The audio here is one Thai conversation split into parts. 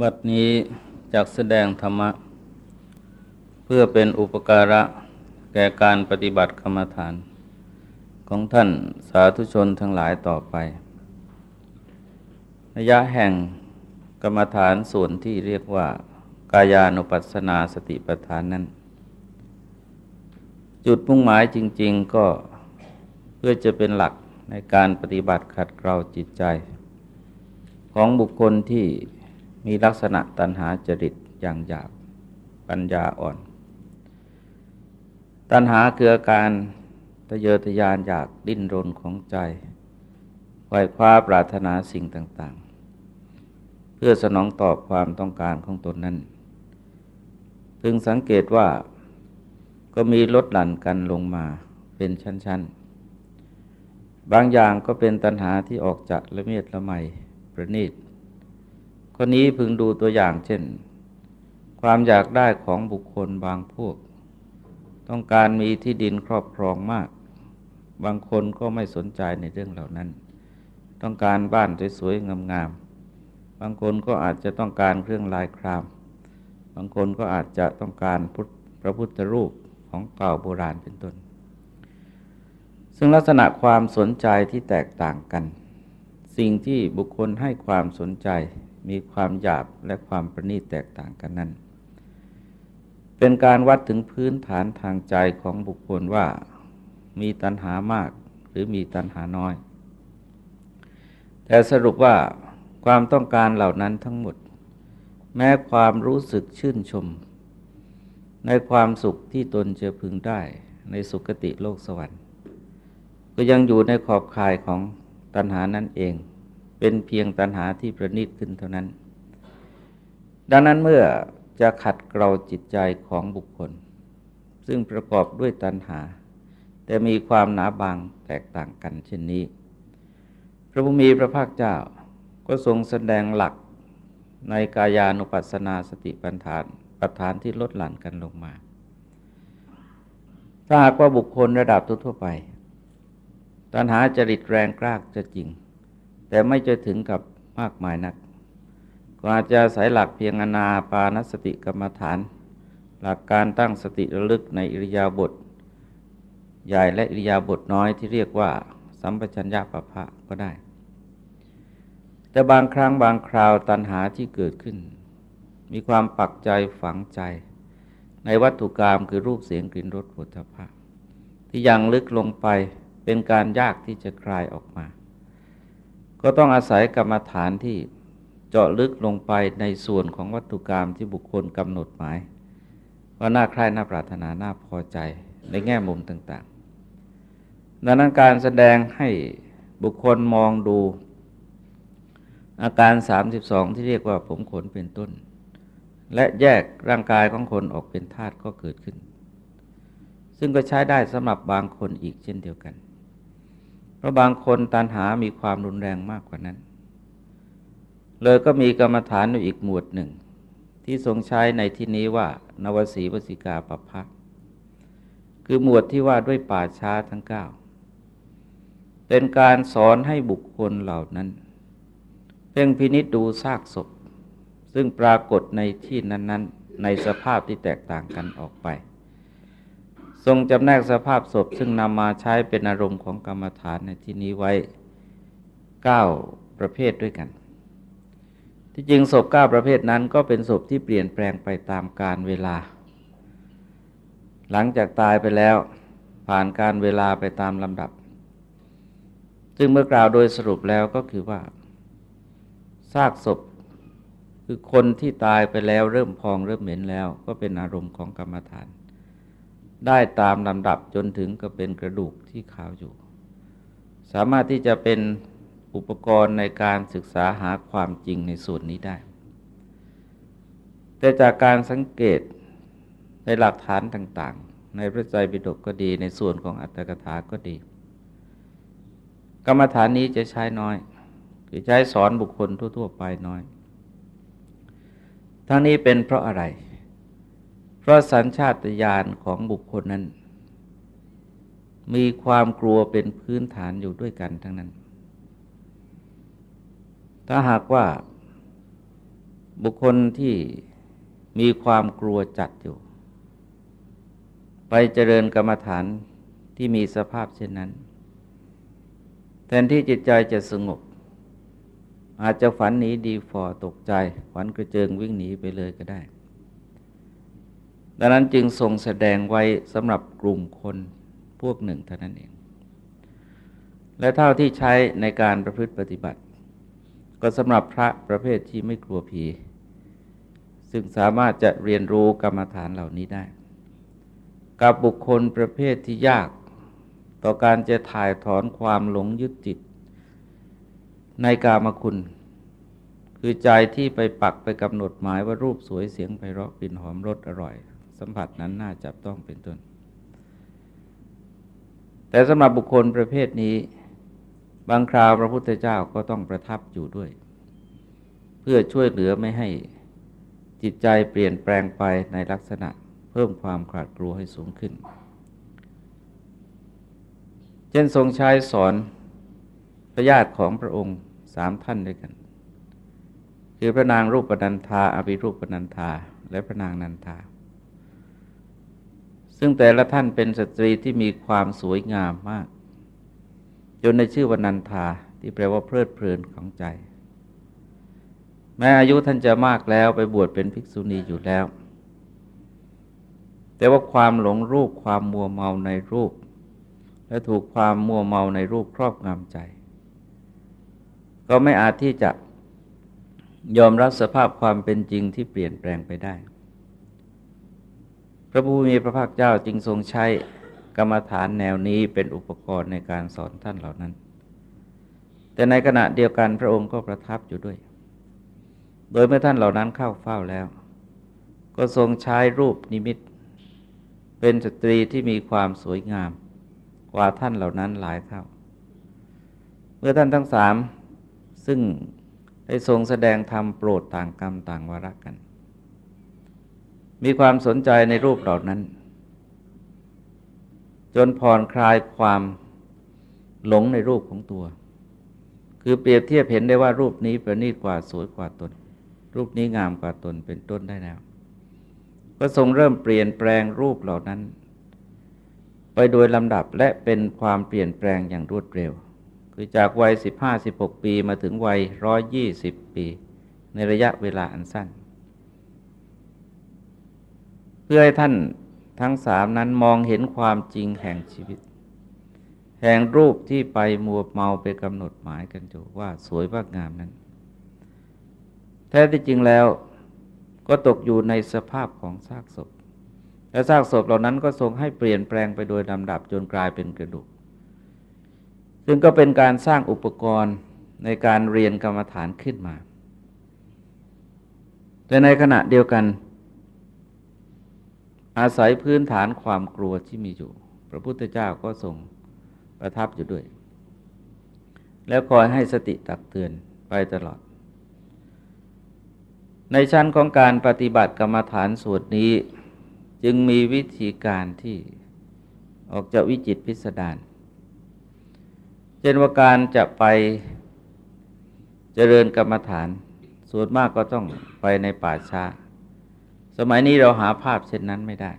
บัดนี้จากแสดงธรรมะ เพื่อเป็นอุปการะแก่การปฏิบัติกรรมฐาน ของท่านสาธุชนทั้งหลายต่อไป ระยะแห่งกรรมฐานส่วนที่เรียกว่า กายานุปัสสนาสติปัฏฐานนั้น จุดมุ่งหมายจริง ๆก็เพื่อจะเป็นหลักในการปฏิบัติขัดเกลาจิตใจ ของบุคคลที่ มีลักษณะตัณหาจริตอย่างหยาบปัญญาอ่อน ตัณหาคืออาการทะเยอทะยานอยากดิ้นรนของใจไขว่คว้าปรารถนาสิ่งต่าง ๆ เพื่อสนองตอบความต้องการของตนนั้น พึงสังเกตว่าก็มีลดหลั่นกันลงมาเป็นชั้น ๆ บางอย่างก็เป็นตัณหาที่ออกจากละเมียดละไมประณีต คนนี้พึงดูตัวอย่างเช่น ความอยากได้ของบุคคลบางพวก ต้องการมีที่ดินครอบครองมาก บางคนก็ไม่สนใจในเรื่องเหล่านั้น ต้องการบ้านสวยๆงามๆบางคนก็อาจจะต้องการเครื่องลายคราม บางคนก็อาจจะต้องการพระพุทธรูปของเก่าโบราณเป็นต้น ซึ่งลักษณะความสนใจที่แตกต่างกัน สิ่งที่บุคคลให้ความสนใจ มีความหยาบและความประณีตแตกต่างกันนั้น เป็นการวัดถึงพื้นฐานทางใจของบุคคลว่ามีตัณหามากหรือมีตัณหาน้อย แต่สรุปว่าความต้องการเหล่านั้นทั้งหมด แม้ความรู้สึกชื่นชม ในความสุขที่ตนจะพึงได้ในสุคติโลกสวรรค์ ก็ยังอยู่ในขอบข่ายของตัณหานั่นเอง เป็นเพียงตัณหาที่ประณีตขึ้นเท่านั้น ดังนั้นเมื่อจะขัดเกลาจิตใจของบุคคล ซึ่งประกอบด้วยตัณหา แต่มีความหนาบางแตกต่างกันเช่นนี้ พระบุมีพระภาคเจ้าก็ทรงแสดงหลักในกายานุปัสสนาสติปัฏฐานปัฏฐานที่ลดหลั่นกันลงมา ถ้าหากว่าบุคคลระดับทั่วไป ตัณหาจริตแรงกล้าจะจริง แต่ไม่จะถึงกับมากมายนัก ก็อาจจะสายหลักเพียงอนาปานสติกรรมฐาน หลักการตั้งสติระลึกในอิริยาบถใหญ่และอิริยาบถน้อยที่เรียกว่า สัมปชัญญะปะพะก็ได้ แต่บางครั้งบางคราวตัณหาที่เกิดขึ้น มีความปักใจฝังใจ ในวัตถุกรรมคือรูปเสียงกลิ่นรสผลิตภัณฑ์ที่ยังลึกลงไปเป็นการยากที่จะคลายออกมา ก็ต้องอาศัยกรรมฐานที่เจาะลึกลงไปในส่วนของวัตถุกรรมที่บุคคลกำหนดหมาย ว่าน่าใคร่น่าปรารถนาน่าพอใจในแง่มุมต่างๆ ดังนั้นการแสดงให้บุคคลมองดูอาการ 32 ที่เรียกว่าผมขนเป็นต้น และแยกร่างกายของคนออกเป็นธาตุก็เกิดขึ้น ซึ่งก็ใช้ได้สำหรับบางคนอีกเช่นเดียวกัน ราะบางคนตันหามีความรุนแรงมากกว่านั้น เลยก็มีกรรมฐานอยู่อีกหมวดหนึ่ง ที่ทรงใช้ในที่นี้ว่า นวสีวสิกาปภะคือหมวดที่ว่าด้วยป่าช้าทั้งเก้าเป็นการสอนให้บุคคลเหล่านั้น เพ่งพินิจดูซากศพ ซึ่งปรากฏในที่นั้น ๆ ในสภาพที่แตกต่างกันออกไป ทรงจำแนกสภาพศพซึ่งนำมาใช้เป็นอารมณ์ของกรรมฐานในที่นี้ไว้เก้าประเภทด้วยกัน ที่จริงศพเก้าประเภทนั้นก็เป็นศพที่เปลี่ยนแปลงไปตามกาลเวลา หลังจากตายไปแล้วผ่านการเวลาไปตามลำดับ ซึ่งเมื่อกล่าวโดยสรุปแล้วก็คือว่าซากศพคือคนที่ตายไปแล้วเริ่มพองเริ่มเหม็นแล้วก็เป็นอารมณ์ของกรรมฐาน ได้ตามลำดับจนถึงก็เป็นกระดูกที่ขาวอยู่ สามารถที่จะเป็นอุปกรณ์ในการศึกษาหาความจริงในส่วนนี้ได้ แต่จากการสังเกตในหลักฐานต่าง ๆ ในพระใจปิฎกก็ดีในส่วนของอัตถกถาก็ดี กรรมฐานนี้จะใช้น้อย คือใช้สอนบุคคลทั่ว ๆ ไปน้อย ทั้งนี้เป็นเพราะอะไร เพราะสัญชาตญาณของบุคคลนั้น มีความกลัวเป็นพื้นฐานอยู่ด้วยกันทั้งนั้น ถ้าหากว่าบุคคลที่มีความกลัวจัดอยู่ ไปเจริญกรรมฐานที่มีสภาพเช่นนั้น แทนที่จิตใจจะสงบ อาจจะฝันหนีดีฟอตกใจ ฝันกระเจิงวิ่งหนีไปเลยก็ได้ ดังนั้นจึงทรงแสดงไว้สำหรับกลุ่มคนพวกหนึ่งเท่านั้นเอง และเท่าที่ใช้ในการประพฤติปฏิบัติ ก็สำหรับพระประเภทที่ไม่กลัวผี ซึ่งสามารถจะเรียนรู้กรรมฐานเหล่านี้ได้ กับบุคคลประเภทที่ยาก ต่อการจะถ่ายถอนความหลงยึดจิต ในกามคุณ คือใจที่ไปปักไปกำหนดหมายว่ารูปสวยเสียงไพเราะกลิ่นหอมรสอร่อย สัมผัสนั้นน่าจับต้องเป็นต้น แต่สำหรับบุคคลประเภทนี้ บางคราวพระพุทธเจ้าก็ต้องประทับอยู่ด้วย เพื่อช่วยเหลือไม่ให้จิตใจเปลี่ยนแปลงไปในลักษณะเพิ่มความขาดกลัวให้สูงขึ้น เช่นทรงใช้สอนพระญาติของพระองค์สามท่านด้วยกัน คือพระนางรูปปนันธาอภิรูปปนันธาและพระนางนันธา ซึ่งแต่ละท่านเป็นสตรีที่มีความสวยงามมาก จนในชื่อวนันทาที่แปลว่าเพลิดเพลินของใจ แม้อายุท่านจะมากแล้วไปบวชเป็นภิกษุณีอยู่แล้ว แต่ว่าความหลงรูปความมัวเมาในรูป และถูกความมัวเมาในรูปครอบงำใจ ก็ไม่อาจที่จะยอมรับสภาพความเป็นจริงที่เปลี่ยนแปลงไปได้ ระผู้มีพระภาคเจ้าจึงทรงใช้กรรมฐานแนวนี้เป็นอุปกรณ์ในการสอนท่านเหล่านั้น แต่ในขณะเดียวกันพระองค์ก็ประทับอยู่ด้วย โดยเมื่อท่านเหล่านั้นเข้าเฝ้าแล้ว ก็ทรงใช้รูปนิมิต เป็นสตรีที่มีความสวยงาม กว่าท่านเหล่านั้นหลายเท่า เมื่อท่านทั้งสามซึ่งได้ทรงแสดงธรรมโปรดต่างกรรมต่างวาระกัน มีความสนใจในรูปเหล่านั้น จนผ่อนคลายความหลงในรูปของตัว คือเปรียบเทียบเห็นได้ว่ารูปนี้ประณีตกว่าสวยกว่าตน รูปนี้งามกว่าตนเป็นต้นได้แล้ว ก็ทรงเริ่มเปลี่ยนแปลงรูปเหล่านั้น ไปโดยลำดับและเป็นความเปลี่ยนแปลงอย่างรวดเร็ว คือจากวัย 15-16 ปีมาถึงวัย 120 ปี ในระยะเวลาอันสั้น เพื่อให้ท่านทั้งสามนั้นมองเห็นความจริงแห่งชีวิต แห่งรูปที่ไปมัวเมาไปกำหนดหมายกันอยู่ว่าสวยว่างามนั้น แท้ที่จริงแล้วก็ตกอยู่ในสภาพของซากศพ และซากศพเหล่านั้นก็ทรงให้เปลี่ยนแปลงไปโดยลำดับจนกลายเป็นกระดูก ซึ่งก็เป็นการสร้างอุปกรณ์ในการเรียนกรรมฐานขึ้นมา แต่ในขณะเดียวกัน อาศัยพื้นฐานความกลัวที่มีอยู่ พระพุทธเจ้าก็ทรงประทับอยู่ด้วย แล้วคอยให้สติตักเตือนไปตลอด ในชั้นของการปฏิบัติกรรมฐานสูตรนี้ จึงมีวิธีการที่ออกจากวิจิตพิสดารเช่นว่าการจะไปเจริญกรรมฐานส่วนมากก็ต้องไปในป่าช้า สมัยนี้เราหาภาพเช่นนั้นไม่ได้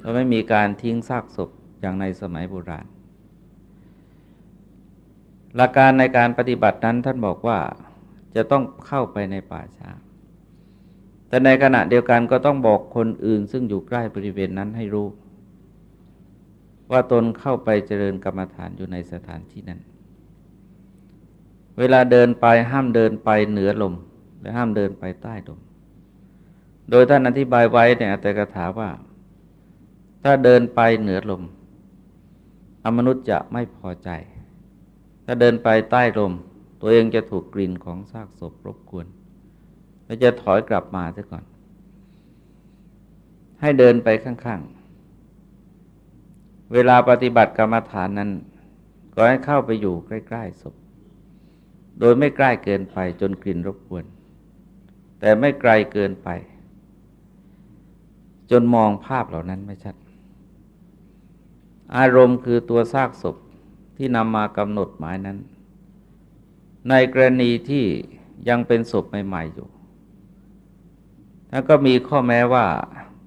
เราไม่มีการทิ้งซากศพอย่างในสมัยโบราณ หลักการในการปฏิบัตินั้นท่านบอกว่าจะต้องเข้าไปในป่าช้า แต่ในขณะเดียวกันก็ต้องบอกคนอื่น ซึ่งอยู่ใกล้บริเวณนั้นให้รู้ ว่าตนเข้าไปเจริญกรรมฐานอยู่ในสถานที่นั้น เวลาเดินไปห้ามเดินไปเหนือลม และห้ามเดินไปใต้ลม โดยท่านอธิบายไว้ในอัตถกถาว่า ถ้าเดินไปเหนือลม อมนุษย์จะไม่พอใจ ถ้าเดินไปใต้ลม ตัวเองจะถูกกลิ่นของซากศพรบกวนและจะถอยกลับมาซะก่อน ให้เดินไปข้างๆ เวลาปฏิบัติกรรมฐานนั้น ก็ให้เข้าไปอยู่ใกล้ๆศพ โดยไม่ใกล้เกินไปจนกลิ่นรบกวน แต่ไม่ไกลเกินไป จนมองภาพเหล่านั้นไม่ชัด อารมณ์คือตัวซากศพที่นำมากำหนดหมายนั้น ในกรณีที่ยังเป็นศพใหม่ๆอยู่แล้วก็มีข้อแม้ว่า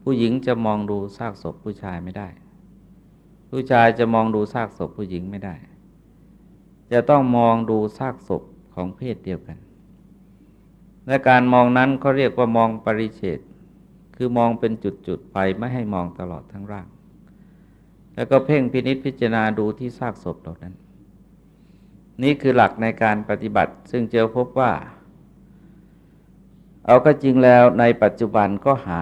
ผู้หญิงจะมองดูซากศพผู้ชายไม่ได้ ผู้ชายจะมองดูซากศพผู้หญิงไม่ได้ จะต้องมองดูซากศพของเพศเดียวกัน และการมองนั้นเขาเรียกว่ามองปริเฉด คือมองเป็นจุด ๆ ไปไม่ให้มองตลอดทั้งร่าง แล้วก็เพ่งพินิษพิจารณาดูที่ซากศพเหล่านั้น นี่คือหลักในการปฏิบัติ ซึ่งเจอพบว่า เอาก็จริงแล้วในปัจจุบันก็หา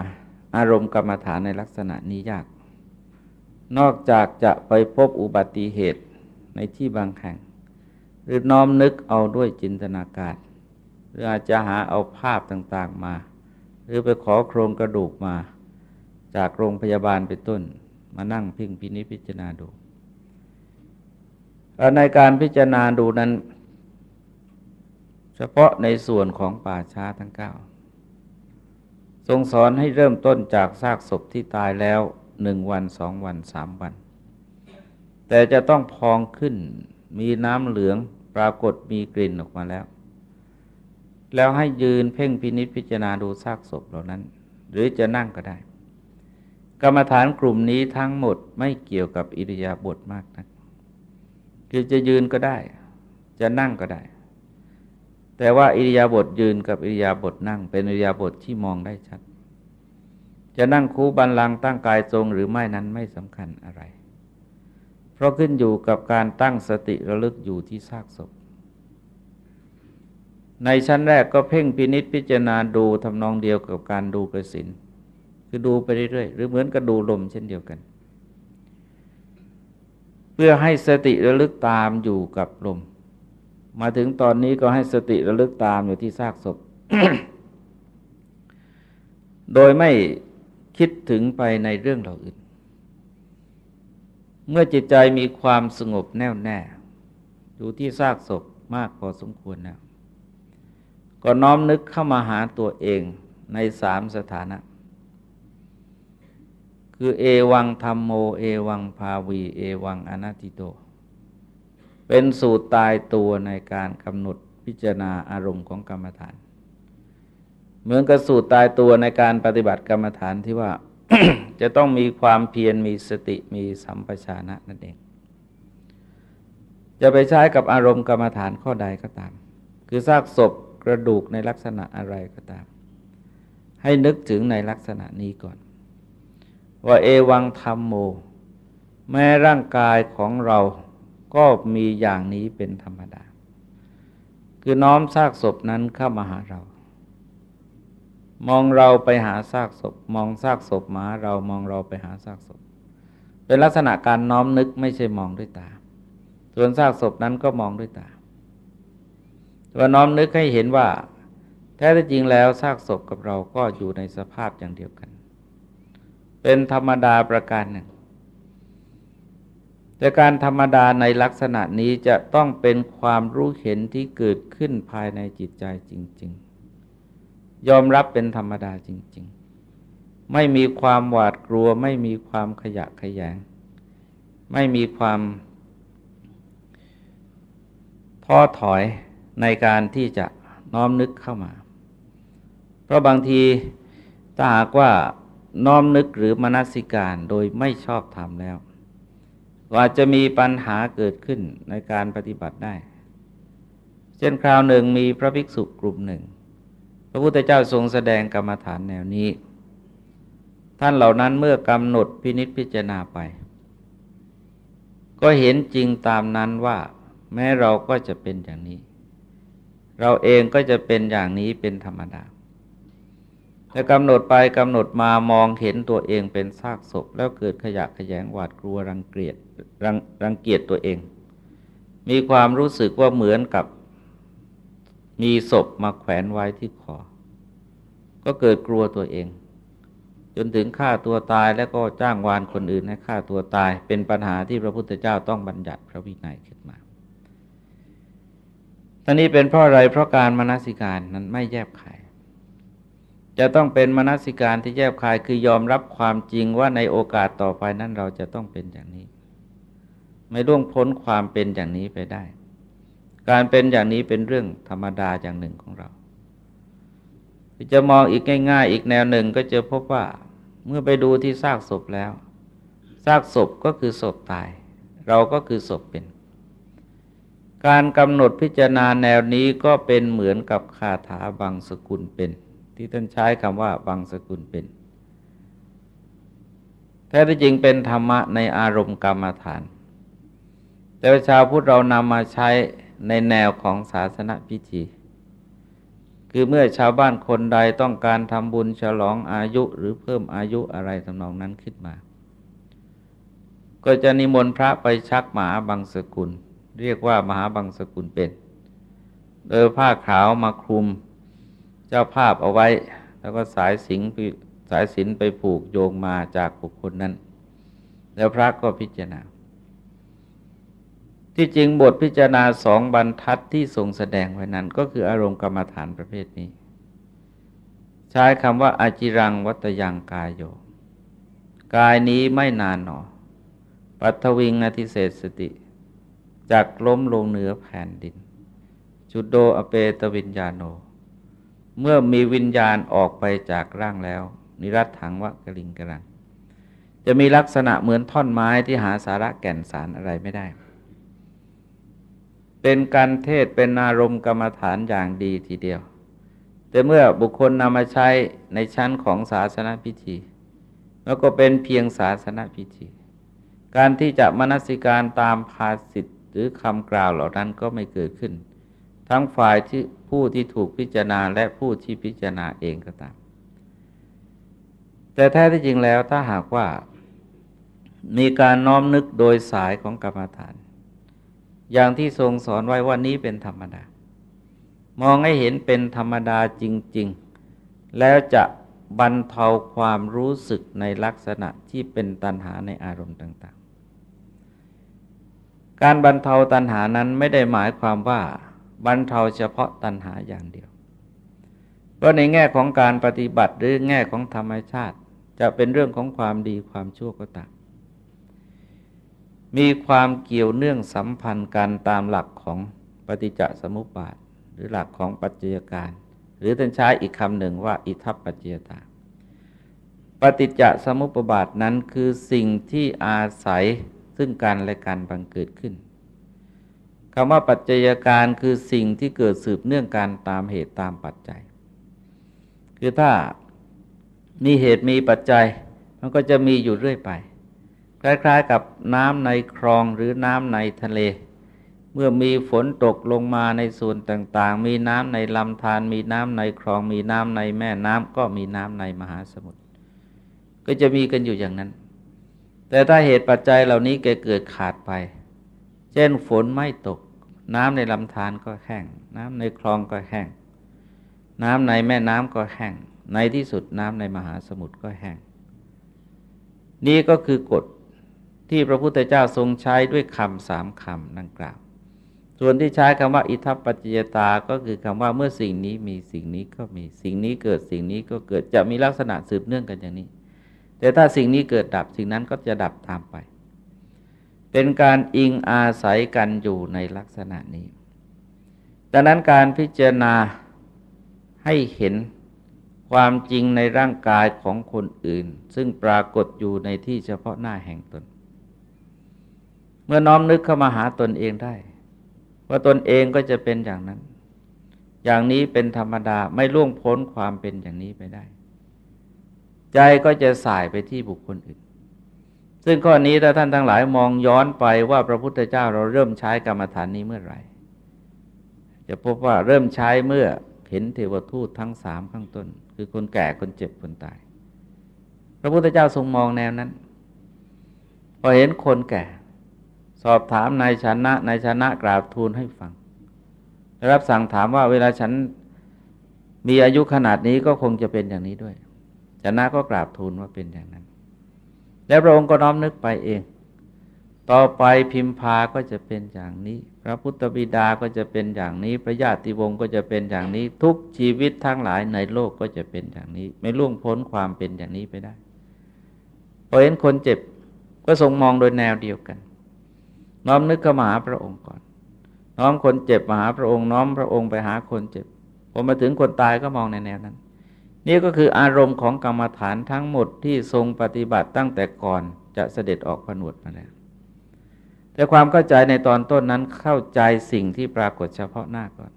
อารมณ์กรรมฐานในลักษณะนี้ยาก นอกจากจะไปพบอุบัติเหตุในที่บางแห่ง หรือน้อมนึกเอาด้วยจินตนาการ หรืออาจจะหาเอาภาพต่างๆมา หรือไปขอโครงกระดูกมาจากโรงพยาบาลเป็นต้น มานั่งพิงพินิพิจารณาดูในการพิจารณาดูนั้น เฉพาะในส่วนของป่าช้าทั้งเก้าทรงสอนให้เริ่มต้นจากซากศพที่ตายแล้วหนึ่งวันสองวันสามวัน แต่จะต้องพองขึ้นมีน้ำเหลืองปรากฏมีกลิ่นออกมาแล้ว แล้วให้ยืนเพ่งพินิษพิจารณาดูซากศพเหล่านั้น หรือจะนั่งก็ได้ กรรมฐานกลุ่มนี้ทั้งหมดไม่เกี่ยวกับอิริยาบถมากนะักคือจะยืนก็ได้ จะนั่งก็ได้ แต่ว่าอิริยาบถยืนกับอิริยาบถนั่ง เป็นอิริยาบถที่มองได้ชัด จะนั่งคูบันลังตั้งกายทรงหรือไม่นั้นไม่สำคัญอะไร เพราะขึ้นอยู่กับการตั้งสติระลึกอยู่ที่ซากศพ ในชั้นแรกก็เพ่งพินิษพิจารณาดูทำนองเดียวกับการดูกระสินคือดูไปเรื่อยๆหรือเหมือนกับดูลมเช่นเดียวกัน เพื่อให้สติระลึกตามอยู่กับลม มาถึงตอนนี้ก็ให้สติระลึกตามอยู่ที่ซากศพ โดยไม่คิดถึงไปในเรื่องเหล่าอื่น เมื่อจิตใจมีความสงบแน่วแน่อยู่ที่ซากศพมากพอสมควรแล้ว ก็น้อมนึกเข้ามาหาตัวเองในสามสถานะ คือเอวังธรรมโม เอวังภาวี เอวังอนัติโต เป็นสูตรตายตัวในการกำหนดพิจารณาอารมณ์ของกรรมฐาน เหมือนกับสูตรตายตัวในการปฏิบัติกรรมฐานที่ว่าจะต้องมีความเพียรมีสติมีสัมปชานะนั่นเอง จะไปใช้กับอารมณ์กรรมฐานข้อใดก็ตาม คือซากศพ กระดูกในลักษณะอะไรก็ตาม ให้นึกถึงในลักษณะนี้ก่อน ว่าเอวังธรรมโม แม้ร่างกายของเราก็มีอย่างนี้เป็นธรรมดา คือน้อมซากศพนั้นเข้ามาหาเรา มองเราไปหาซากศพ มองซากศพมาเรามองเราไปหาซากศพ เป็นลักษณะการน้อมนึกไม่ใช่มองด้วยตา ส่วนซากศพนั้นก็มองด้วยตา ว่าน้อมนึกให้เห็นว่า แท้จริงแล้วซากศพกับเราก็อยู่ในสภาพอย่างเดียวกัน เป็นธรรมดาประการหนึ่ง แต่การธรรมดาในลักษณะนี้จะต้องเป็นความรู้เห็นที่เกิดขึ้นภายในจิตใจจริง ๆ ยอมรับเป็นธรรมดาจริง ๆ ไม่มีความหวาดกลัว ไม่มีความขยะขยง ไม่มีความท้อถอย ในการที่จะน้อมนึกเข้ามา เพราะบางทีถ้าหากว่าน้อมนึกหรือมนสิการโดยไม่ชอบทำแล้วอาจจะมีปัญหาเกิดขึ้นในการปฏิบัติได้ เช่นคราวหนึ่งมีพระภิกษุกลุ่มหนึ่ง พระพุทธเจ้าทรงแสดงกรรมฐานแนวนี้ ท่านเหล่านั้นเมื่อกำหนดพินิษพิจารณาไป ก็เห็นจริงตามนั้นว่า แม้เราก็จะเป็นอย่างนี้ เราเองก็จะเป็นอย่างนี้เป็นธรรมดาแต่กำหนดไปกำหนดมามองเห็นตัวเองเป็นซากศพ แล้วเกิดขยะขยงหวาดกลัวรังเกียจรังรังเกียจตัวเอง มีความรู้สึกว่าเหมือนกับมีศพมาแขวนไว้ที่คอ ก็เกิดกลัวตัวเอง จนถึงฆ่าตัวตายแล้วก็จ้างวานคนอื่นให้ฆ่าตัวตาย เป็นปัญหาที่พระพุทธเจ้าต้องบัญญัติพระวินัยขึ้นมา ท่านี้เป็นเพราะอะไรเพราะการมนสิการนั้นไม่แยบขายจะต้องเป็นมนสิการที่แยบคายคือยอมรับความจริงว่าในโอกาสต่อไปนั้นเราจะต้องเป็นอย่างนี้ ไม่ล่วงพ้นความเป็นอย่างนี้ไปได้ การเป็นอย่างนี้เป็นเรื่องธรรมดาอย่างหนึ่งของเราจะมองอีกง่าย ๆ อีกแนวหนึ่งก็จะพบว่าเมื่อไปดูที่ซากศพแล้วซากศพก็คือศพตาย เราก็คือศพเป็น การกำหนดพิจารณาแนวนี้ก็เป็นเหมือนกับคาถาบางสกุลเป็น ที่ท่านใช้คำว่าบางสกุลเป็นแท้ที่จริงเป็นธรรมะในอารมณ์กรรมฐาน แต่ชาวพุทธเรานำมาใช้ในแนวของศาสนพิธี คือเมื่อชาวบ้านคนใดต้องการทำบุญฉลองอายุหรือเพิ่มอายุอะไรทำนองนั้นขึ้นมา ก็จะนิมนต์พระไปชักหมาบางสกุล เรียกว่ามหาบางสกุลเป็น โดยผ้าขาวมาคลุมเจ้าภาพเอาไว้ แล้วก็สายสิงสายสินไปผูกโยงมาจากบุคคลนั้น แล้วพระก็พิจารณา ที่จริงบทพิจารณาสองบรรทัดที่ทรงแสดงไว้นั้น ก็คืออารมณ์กรรมฐานประเภทนี้ ใช้คำว่าอาจิรังวัตยังกายโยกายนี้ไม่นานหนอ ปัทวิงอธิเศษสติ จากล้มลงเหนือแผ่นดิน จุดโดอเปตวิญญาโน เมื่อมีวิญญาณออกไปจากร่างแล้ว นิรัตถังวะกลิงกรังจะมีลักษณะเหมือนท่อนไม้ที่หาสาระแก่นสารอะไรไม่ได้ เป็นการเทศเป็นอารมณ์กรรมฐานอย่างดีทีเดียว แต่เมื่อบุคคลนำมาใช้ในชั้นของศาสนาพิธี แล้วก็เป็นเพียงศาสนาพิธี การที่จะมนสิการตามภาสิทธ หรือคำกล่าวเหล่านั้นก็ไม่เกิดขึ้น ทั้งฝ่ายที่ผู้ที่ถูกพิจารณาและผู้ที่พิจารณาเองก็ตาม แต่แท้ที่จริงแล้วถ้าหากว่ามีการน้อมนึกโดยสายของกรรมฐาน อย่างที่ทรงสอนไว้ว่านี้เป็นธรรมดา มองให้เห็นเป็นธรรมดาจริง ๆ แล้วจะบรรเทาความรู้สึกในลักษณะที่เป็นตัณหาในอารมณ์ต่างๆ การบรรเทาตัณหานั้นไม่ได้หมายความว่าบรรเทาเฉพาะตัณหาอย่างเดียว เพราะในแง่ของการปฏิบัติหรือแง่ของธรรมชาติ จะเป็นเรื่องของความดีความชั่วก็ตาม มีความเกี่ยวเนื่องสัมพันธ์กันตามหลักของปฏิจจสมุปบาท หรือหลักของปัจจัยการ หรือท่านใช้อีกคำหนึ่งว่าอิทัปปัจจยตาปฏิจจสมุปบาทนั้นคือสิ่งที่อาศัย ซึ่งกันและกันบังเกิดขึ้นคำว่าปัจจัยการคือสิ่งที่เกิดสืบเนื่องกันตามเหตุตามปัจจัย คือถ้ามีเหตุมีปัจจัย มันก็จะมีอยู่เรื่อยไป คล้ายๆกับน้ำในคลองหรือน้ำในทะเล เมื่อมีฝนตกลงมาในส่วนต่างๆ มีน้ำในลำธารมีน้ำในคลอง มีน้ำในแม่น้ำก็มีน้ำในมหาสมุทรก็จะมีกันอยู่อย่างนั้น แต่ถ้าเหตุปัจจัยเหล่านี้เกิดขาดไป เช่นฝนไม่ตก น้ำในลำธารก็แห้ง น้ำในคลองก็แห้ง น้ำในแม่น้ำก็แห้ง ในที่สุดน้ำในมหาสมุทรก็แห้ง นี่ก็คือกฎที่พระพุทธเจ้าทรงใช้ด้วยคำสามคำดังกล่าว ส่วนที่ใช้คำว่า อิทัปปัจจยตา ก็คือคำว่าเมื่อสิ่งนี้มีสิ่งนี้ก็มี สิ่งนี้เกิดสิ่งนี้ก็เกิด จะมีลักษณะสืบเนื่องกันอย่างนี้ แต่ถ้าสิ่งนี้เกิดดับสิ่งนั้นก็จะดับตามไป เป็นการอิงอาศัยกันอยู่ในลักษณะนี้ ดังนั้นการพิจารณาให้เห็นความจริงในร่างกายของคนอื่น ซึ่งปรากฏอยู่ในที่เฉพาะหน้าแห่งตน เมื่อน้อมนึกเข้ามาหาตนเองได้ ว่าตนเองก็จะเป็นอย่างนั้น อย่างนี้เป็นธรรมดาไม่ล่วงพ้นความเป็นอย่างนี้ไปได้ ใจก็จะสายไปที่บุคคลอื่น ซึ่งข้อนี้ถ้าท่านทั้งหลายมองย้อนไปว่าพระพุทธเจ้าเราเริ่มใช้กรรมฐานนี้เมื่อไหร่ จะพบว่าเริ่มใช้เมื่อเห็นเทวทูตทั้งสามข้างต้น คือคนแก่คนเจ็บคนตาย พระพุทธเจ้าทรงมองแนวนั้น พอเห็นคนแก่ สอบถามนายชนะนายชนะกราบทูลให้ฟังรับสั่งถามว่าเวลาฉันมีอายุขนาดนี้ก็คงจะเป็นอย่างนี้ด้วย ชนะก็กราบทูลว่าเป็นอย่างนั้น แล้วพระองค์ก็น้อมนึกไปเอง ต่อไปพิมพาก็จะเป็นอย่างนี้ พระพุทธบิดาก็จะเป็นอย่างนี้ พระญาติวงศ์ก็จะเป็นอย่างนี้ ทุกชีวิตทั้งหลายในโลกก็จะเป็นอย่างนี้ ไม่ล่วงพ้นความเป็นอย่างนี้ไปได้พอเห็นคนเจ็บก็ทรงมองโดยแนวเดียวกัน น้อมนึกเข้ามาหาพระองค์ก่อน น้อมคนเจ็บมาหาพระองค์ น้อมพระองค์ไปหาคนเจ็บพอมาถึงคนตายก็มองในแนวนั้น นี่ก็คืออารมณ์ของกรรมฐานทั้งหมดที่ทรงปฏิบัติตั้งแต่ก่อนจะเสด็จออกผนวดมาแล้ว แต่ความเข้าใจในตอนต้นนั้นเข้าใจสิ่งที่ปรากฏเฉพาะหน้าก่อน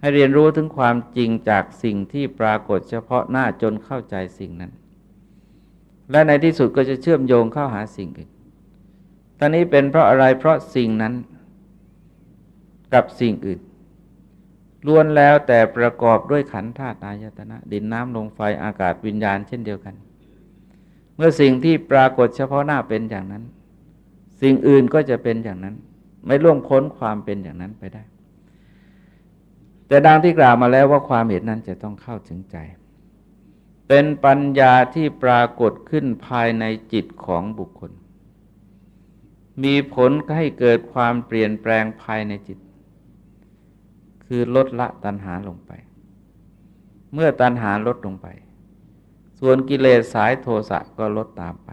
ให้เรียนรู้ถึงความจริงจากสิ่งที่ปรากฏเฉพาะหน้าจนเข้าใจสิ่งนั้น และในที่สุดก็จะเชื่อมโยงเข้าหาสิ่งอื่นตอนนี้เป็นเพราะอะไรเพราะสิ่งนั้น กับสิ่งอื่น ล้วนแล้วแต่ประกอบด้วยขันธ์ธาตุอายตนะ ดินน้ำลมไฟอากาศวิญญาณเช่นเดียวกัน เมื่อสิ่งที่ปรากฏเฉพาะหน้าเป็นอย่างนั้น สิ่งอื่นก็จะเป็นอย่างนั้น ไม่ล่วงพ้นความเป็นอย่างนั้นไปได้ แต่ดังที่กล่าวมาแล้วว่าความเห็นนั้นจะต้องเข้าถึงใจ เป็นปัญญาที่ปรากฏขึ้นภายในจิตของบุคคล มีผลให้เกิดความเปลี่ยนแปลงภายในจิต คือลดละตัณหาลงไป เมื่อตัณหาลดลงไป ส่วนกิเลสสายโทสะก็ลดตามไป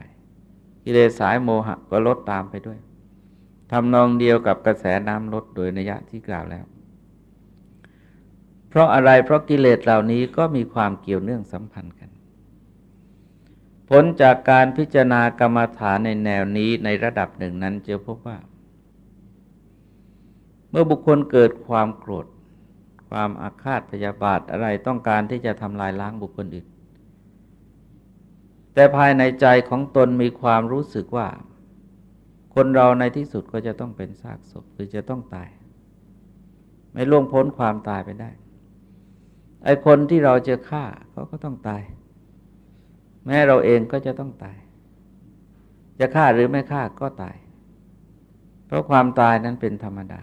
กิเลสสายโมหะก็ลดตามไปด้วยทำนองเดียวกับกระแสน้ำลดโดยนัยะที่กล่าวแล้ว เพราะอะไรเพราะกิเลสเหล่านี้ก็มีความเกี่ยวเนื่องสัมพันธ์กัน ผลจากการพิจารณากรรมฐานในแนวนี้ในระดับหนึ่งนั้นจะพบว่า เมื่อบุคคลเกิดความโกรธ ความอาฆาตพยาบาทอะไรต้องการที่จะทำลายล้างบุคคลอื่น แต่ภายในใจของตนมีความรู้สึกว่า คนเราในที่สุดก็จะต้องเป็นซากศพหรือจะต้องตาย ไม่ล่วงพ้นความตายไปได้ ไอ้คนที่เราจะฆ่าเขาก็ต้องตาย แม้เราเองก็จะต้องตาย จะฆ่าหรือไม่ฆ่าก็ตาย เพราะความตายนั้นเป็นธรรมดา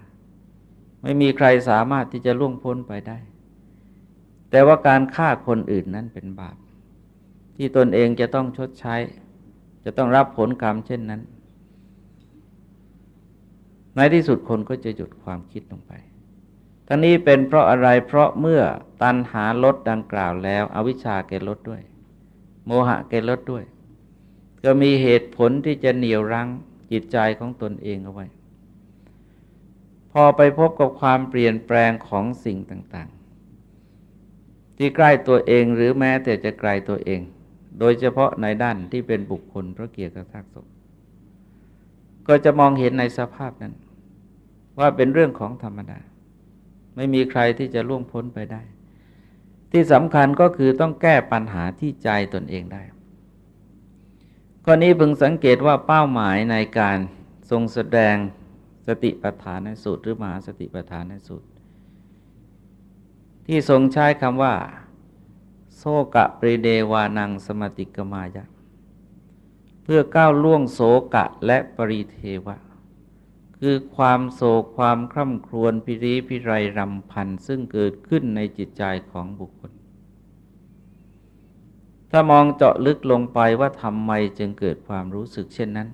ไม่มีใครสามารถที่จะล่วงพ้นไปได้ แต่ว่าการฆ่าคนอื่นนั้นเป็นบาป ที่ตนเองจะต้องชดใช้ จะต้องรับผลกรรมเช่นนั้น ในที่สุดคนก็จะหยุดความคิดลงไป ทั้งนี้เป็นเพราะอะไรเพราะเมื่อตันหาลดดังกล่าวแล้ว อวิชชาเกลดด้วย โมหะเกลดด้วย ก็มีเหตุผลที่จะเหนี่ยวรั้งจิตใจของตนเองเอาไว้ อไปพบกับความเปลี่ยนแปลงของสิ่งต่างๆ ที่ใกล้ตัวเองหรือแม้แต่จะไกลตัวเอง โดยเฉพาะในด้านที่เป็นบุคคลเพราะเกี่ยวกับซากศพก็จะมองเห็นในสภาพนั้น ว่าเป็นเรื่องของธรรมดา ไม่มีใครที่จะล่วงพ้นไปได้ ที่สำคัญก็คือต้องแก้ปัญหาที่ใจตนเองได้ข้อนี้พึงสังเกตว่าเป้าหมายในการทรงแสดง สติปัฏฐานในสูตร หรือมหาสติปัฏฐานในสูตร ที่ทรงใช้คำว่า โซกะปริเดวานังสมติกมายะ เพื่อก้าวล่วงโสกะและปริเทวะ คือความโศกความคร่ำครวญพิริพิไรรำพันซึ่งเกิดขึ้นในจิตใจของบุคคล ถ้ามองเจาะลึกลงไปว่าทำไมจึงเกิดความรู้สึกเช่นนั้น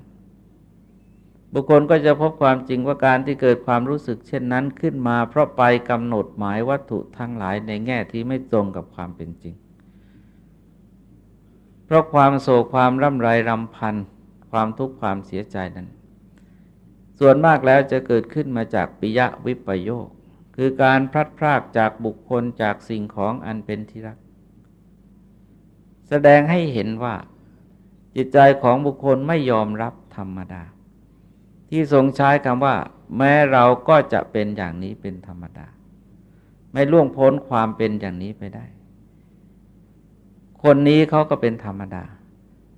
บุคคลก็จะพบความจริงว่าการที่เกิดความรู้สึกเช่นนั้นขึ้นมา เพราะไปกำหนดหมายวัตถุทั้งหลายในแง่ที่ไม่ตรงกับความเป็นจริง เพราะความโศกความร่ำไรรำพัน ความทุกข์ความเสียใจนั้น ส่วนมากแล้วจะเกิดขึ้นมาจากปิยะวิปโยค คือการพลัดพรากจากบุคคลจากสิ่งของอันเป็นที่รัก แสดงให้เห็นว่าจิตใจของบุคคลไม่ยอมรับธรรมดา ที่ทรงใช้คำว่า แม้เราก็จะเป็นอย่างนี้เป็นธรรมดา ไม่ล่วงพ้นความเป็นอย่างนี้ไปได้ คนนี้เขาก็เป็นธรรมดา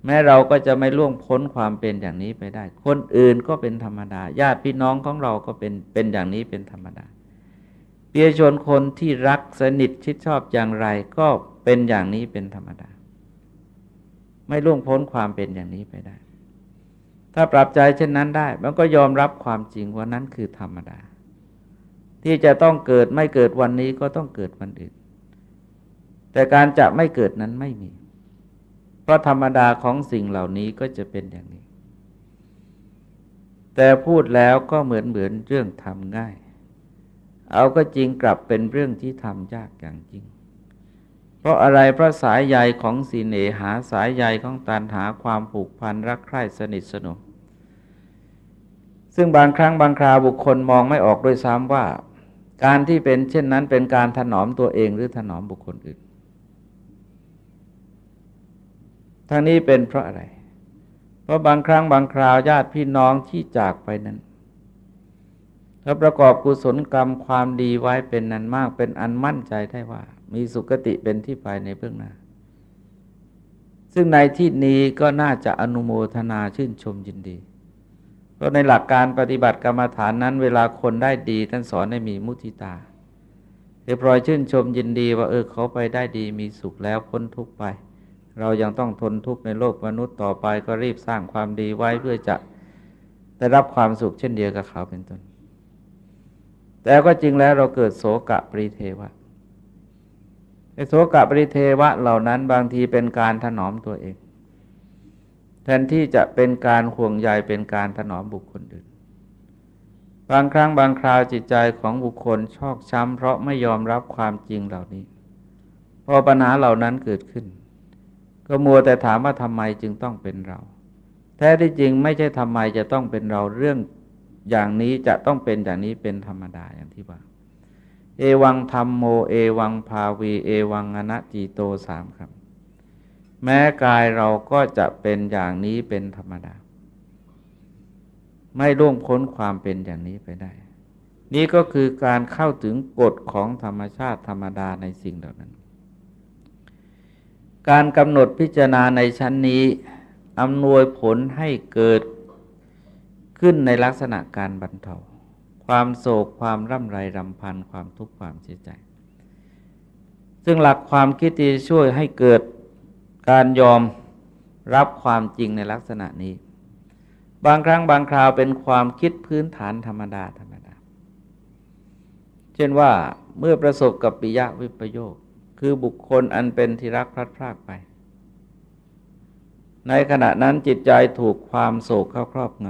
แม้เราก็จะไม่ล่วงพ้นความเป็นอย่างนี้ไปได้ คนอื่นก็เป็นธรรมดา ญาติพี่น้องของเราก็เป็นเป็นอย่างนี้เป็นธรรมดาเปียชนคนที่รักสนิทชิดชอบอย่างไรก็เป็นอย่างนี้เป็นธรรมดา ไม่ล่วงพ้นความเป็นอย่างนี้ไปได้ ถ้าปรับใจเช่นนั้นได้ มันก็ยอมรับความจริงว่านั้นคือธรรมดา ที่จะต้องเกิดไม่เกิดวันนี้ก็ต้องเกิดวันอื่น แต่การจะไม่เกิดนั้นไม่มี เพราะธรรมดาของสิ่งเหล่านี้ก็จะเป็นอย่างนี้ แต่พูดแล้วก็เหมือนเหมือนเรื่องทำง่าย เอาก็จริงกลับเป็นเรื่องที่ทำยากอย่างจริงพราะอะไรเพราะสายใยของสีเนหาสายใยของตันหาความผูกพันรักใคร่สนิทสนม ซึ่งบางครั้งบางคราวบุคคลมองไม่ออกด้วยซ้ำว่า การที่เป็นเช่นนั้นเป็นการถนอมตัวเองหรือถนอมบุคคลอื่น ทั้งนี้เป็นเพราะอะไร เพราะบางครั้งบางคราวญาติพี่น้องที่จากไปนั้นถ้าประกอบกุศลกรรมความดีไว้เป็นนันมากเป็นอันมั่นใจได้ว่า มีสุคติเป็นที่ไปในเบื้องหน้าซึ่งในที่นี้ก็น่าจะอนุโมทนาชื่นชมยินดี เพราะในหลักการปฏิบัติกรรมฐานนั้น เวลาคนได้ดีท่านสอนให้มีมุทิตาเรียบร้อยชื่นชมยินดีว่าเออเขาไปได้ดีมีสุขแล้วพ้นทุกข์ไป เรายังต้องทนทุกข์ในโลกมนุษย์ต่อไปก็รีบสร้างความดีไว้เพื่อจะได้รับความสุขเช่นเดียวกับเขาเป็นต้น แต่ก็จริงแล้วเราเกิดโสกะปริเทวะไอโสกะปริเทวะเหล่านั้นบางทีเป็นการถนอมตัวเอง แทนที่จะเป็นการห่วงใยเป็นการถนอมบุคคลอื่น บางครั้งบางคราวจิตใจของบุคคลชอกช้ำเพราะไม่ยอมรับความจริงเหล่านี้ พอปัญหาเหล่านั้นเกิดขึ้น ก็มัวแต่ถามว่าทำไมจึงต้องเป็นเรา แท้ที่จริงไม่ใช่ทำไมจะต้องเป็นเราเรื่องอย่างนี้จะต้องเป็นอย่างนี้เป็นธรรมดาอย่างที่ว่า เอวังธรรมโม เอวังภาวี เอวังอนัจีโตสามครับ แม้กายเราก็จะเป็นอย่างนี้เป็นธรรมดา ไม่ล่วงพ้นความเป็นอย่างนี้ไปได้ นี่ก็คือการเข้าถึงกฎของธรรมชาติธรรมดาในสิ่งเหล่านั้น การกำหนดพิจารณาในชั้นนี้อำนวยผลให้เกิดขึ้นในลักษณะการบรรเทาความโศกความร่ำไรรำพันความทุกข์ความเสียใจ ซึ่งหลักความคิดที่ช่วยให้เกิด การยอมรับความจริงในลักษณะนี้ บางครั้งบางคราวเป็นความคิดพื้นฐานธรรมดาธรรมดา เช่นว่าเมื่อประสบกับปิยะวิปโยค คือบุคคลอันเป็นที่รักพลัดพรากไป ในขณะนั้นจิตใจถูกความโศกเข้าครอบง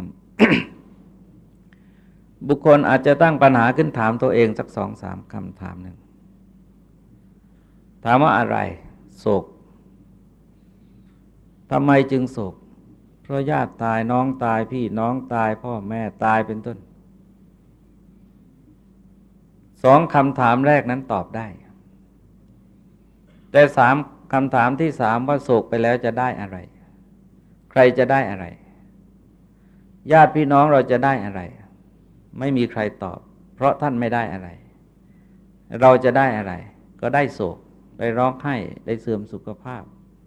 ำบุคคลอาจจะตั้งปัญหาขึ้นถามตัวเองสักสองสามคำถามหนึ่งถามว่าอะไร โศก ทำไมจึงโศก เพราะญาติตายน้องตายพี่น้องตายพ่อแม่ตายเป็นต้น สองคำถามแรกนั้นตอบได้ แต่สามคำถามที่สามว่าโศกไปแล้วจะได้อะไร ใครจะได้อะไร ญาติพี่น้องเราจะได้อะไร ไม่มีใครตอบ เพราะท่านไม่ได้อะไร เราจะได้อะไร ก็ได้โศก ได้ร้องไห้ได้เสื่อมสุขภาพ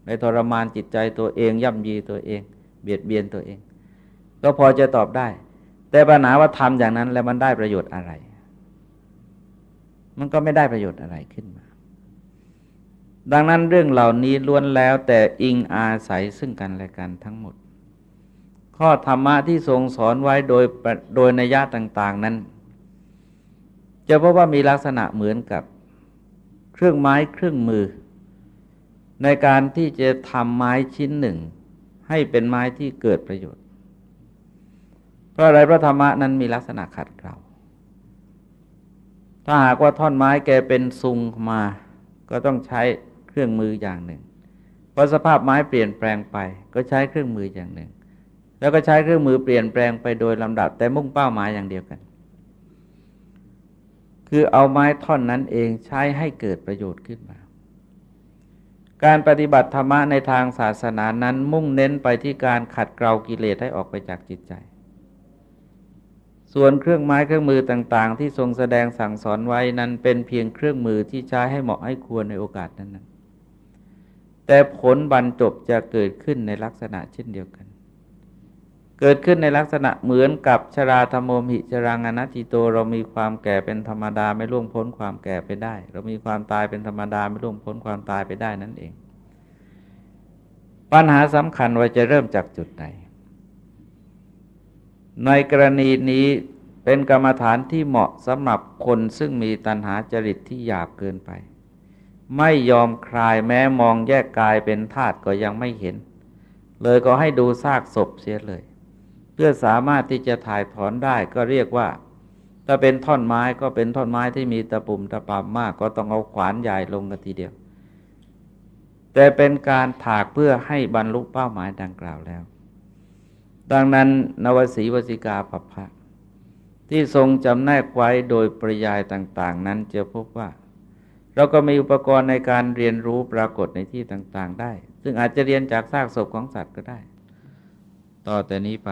ไปทรมานจิตใจตัวเองย่ำยีตัวเอง เบียดเบียนตัวเอง ก็พอจะตอบได้ แต่ปัญหาว่าทำอย่างนั้นแล้วมันได้ประโยชน์อะไร มันก็ไม่ได้ประโยชน์อะไรขึ้นมา ดังนั้นเรื่องเหล่านี้ล้วนแล้วแต่อิงอาศัยซึ่งกันและกันทั้งหมด ข้อธรรมะที่ทรงสอนไว้โดยโดยนัยยะต่าง ๆนั้น จะพบว่ามีลักษณะเหมือนกับเครื่องไม้เครื่องมือ ในการที่จะทำไม้ชิ้นหนึ่ง ให้เป็นไม้ที่เกิดประโยชน์ เพราะอะไรพระธรรมะนั้นมีลักษณะขัดเกลาถ้าหากว่าท่อนไม้แกเป็นซุงมา ก็ต้องใช้เครื่องมืออย่างหนึ่งพอสภาพไม้เปลี่ยนแปลงไป ก็ใช้เครื่องมืออย่างหนึ่ง แล้วก็ใช้เครื่องมือเปลี่ยนแปลงไปโดยลำดับ แต่มุ่งเป้าหมายอย่างเดียวกัน คือเอาไม้ท่อนนั้นเองใช้ให้เกิดประโยชน์ขึ้นมา การปฏิบัติธรรมะในทางศาสนานั้นมุ่งเน้นไปที่การขัดเกลากิเลสให้ออกไปจากจิตใจ ส่วนเครื่องไม้เครื่องมือต่างๆ ที่ทรงแสดงสั่งสอนไว้นั้นเป็นเพียงเครื่องมือที่ใช้ให้เหมาะให้ควรในโอกาสนั้นๆแต่ผลบรรจบจะเกิดขึ้นในลักษณะเช่นเดียวกัน เกิดขึ้นในลักษณะเหมือนกับชราธรรมหิจรังอนัติโต เรามีความแก่เป็นธรรมดาไม่ล่วงพ้นความแก่ไปได้ เรามีความตายเป็นธรรมดาไม่ล่วงพ้นความตายไปได้นั่นเอง ปัญหาสำคัญว่าจะเริ่มจากจุดไหน ในกรณีนี้เป็นกรรมฐานที่เหมาะสำหรับคนซึ่งมีตัณหาจริตที่หยาบเกินไป ไม่ยอมคลายแม้มองแยกกายเป็นธาตุก็ยังไม่เห็น เลยก็ให้ดูซากศพเสียเลย พื่อสามารถที่จะถ่ายถอนได้ก็เรียกว่า ถ้าเป็นท่อนไม้ก็เป็นท่อนไม้ที่มีตะปุ่มตะปามมาก ก็ต้องเอาขวานใหญ่ลงกันทีเดียว แต่เป็นการถากเพื่อให้บรรลุเป้าหมายดังกล่าวแล้ว ดังนั้นนวสีวสิกาปภะที่ทรงจำแนกไว้โดยปริยายต่าง ๆ นั้นจะพบว่า เราก็มีอุปกรณ์ในการเรียนรู้ปรากฏในที่ต่าง ๆ ได้ ซึ่งอาจจะเรียนจากซากศพของสัตว์ก็ได้ ต่อแต่นี้ไป